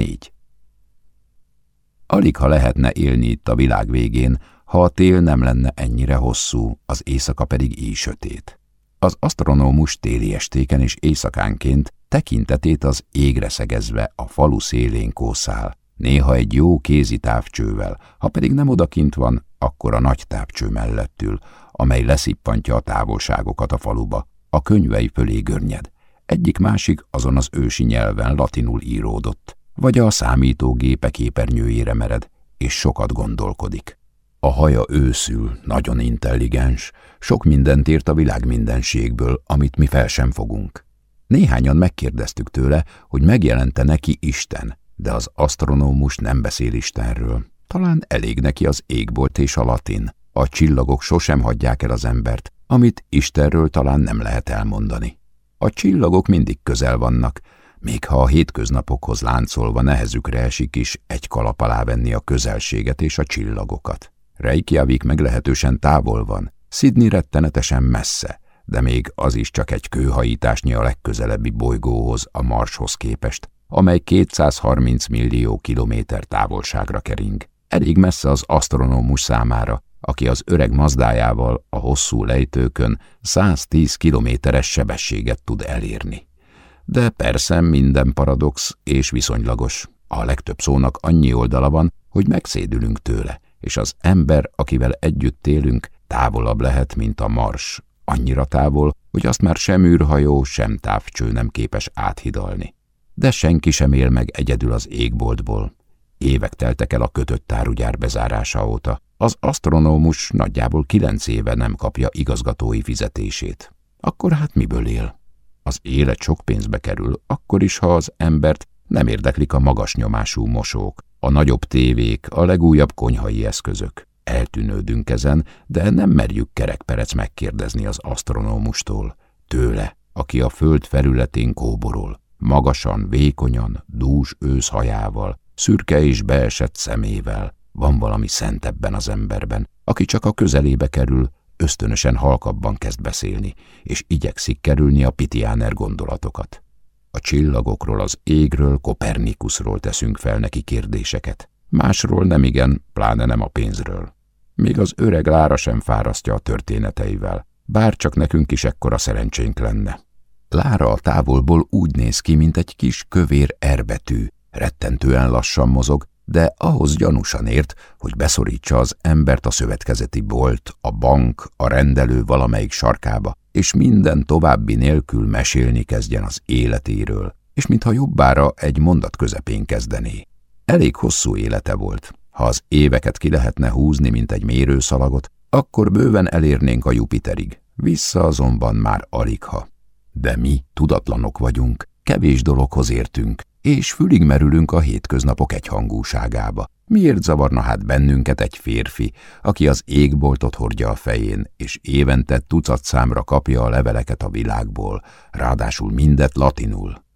Négy. Alig ha lehetne élni itt a világ végén, ha a tél nem lenne ennyire hosszú, az éjszaka pedig így sötét. Az asztronómus téli estéken és éjszakánként tekintetét az égre szegezve a falu szélén kószál, néha egy jó kézi távcsővel, ha pedig nem odakint van, akkor a nagy távcső mellettül, amely leszippantja a távolságokat a faluba, a könyvei fölé görnyed. Egyik-másik azon az ősi nyelven latinul íródott, vagy a számítógépe képernyőjére mered, és sokat gondolkodik. A haja őszül, nagyon intelligens, sok mindent ért a világ mindenségből, amit mi fel sem fogunk. Néhányan megkérdeztük tőle, hogy megjelente neki Isten, de az asztronómus nem beszél Istenről. Talán elég neki az égbolt és a latin. A csillagok sosem hagyják el az embert, amit Istenről talán nem lehet elmondani. A csillagok mindig közel vannak, még ha a hétköznapokhoz láncolva nehezükre esik is egy kalap alá venni a közelséget és a csillagokat. Reykjavik meglehetősen távol van, Sydney rettenetesen messze, de még az is csak egy kőhajításnyi a legközelebbi bolygóhoz, a Marshoz képest, amely 230 millió kilométer távolságra kering. Elég messze az asztronómus számára, aki az öreg mazdájával a hosszú lejtőkön 110 kilométeres sebességet tud elérni. De persze minden paradox és viszonylagos. A legtöbb szónak annyi oldala van, hogy megszédülünk tőle, és az ember, akivel együtt élünk, távolabb lehet, mint a mars, annyira távol, hogy azt már sem űrhajó, sem távcső nem képes áthidalni. De senki sem él meg egyedül az égboltból. Évek teltek el a kötött tárugyár bezárása óta. Az asztronómus nagyjából kilenc éve nem kapja igazgatói fizetését. Akkor hát miből él? Az élet sok pénzbe kerül, akkor is, ha az embert nem érdeklik a magas nyomású mosók, a nagyobb tévék, a legújabb konyhai eszközök. Eltűnődünk ezen, de nem merjük kerekperec megkérdezni az asztronómustól, tőle, aki a föld felületén kóborol, magasan, vékonyan, dús őszhajával, szürke és beesett szemével. Van valami szent ebben az emberben, aki csak a közelébe kerül, ösztönösen halkabban kezd beszélni, és igyekszik kerülni a pitiáner gondolatokat. A csillagokról, az égről, Kopernikusról teszünk fel neki kérdéseket. Másról nem igen, pláne nem a pénzről. Még az öreg Lára sem fárasztja a történeteivel, bár csak nekünk is ekkora szerencsénk lenne. Lára a távolból úgy néz ki, mint egy kis kövér erbetű, rettentően lassan mozog, de ahhoz gyanúsan ért, hogy beszorítsa az embert a szövetkezeti bolt, a bank, a rendelő valamelyik sarkába, és minden további nélkül mesélni kezdjen az életéről, és mintha jobbára egy mondat közepén kezdené. Elég hosszú élete volt. Ha az éveket ki lehetne húzni, mint egy mérőszalagot, akkor bőven elérnénk a Jupiterig. Vissza azonban már aligha. De mi tudatlanok vagyunk, kevés dologhoz értünk, és fülig merülünk a hétköznapok egyhangúságába. Miért zavarna hát bennünket egy férfi, aki az égboltot hordja a fején, és évente tucat számra kapja a leveleket a világból, ráadásul mindet latinul?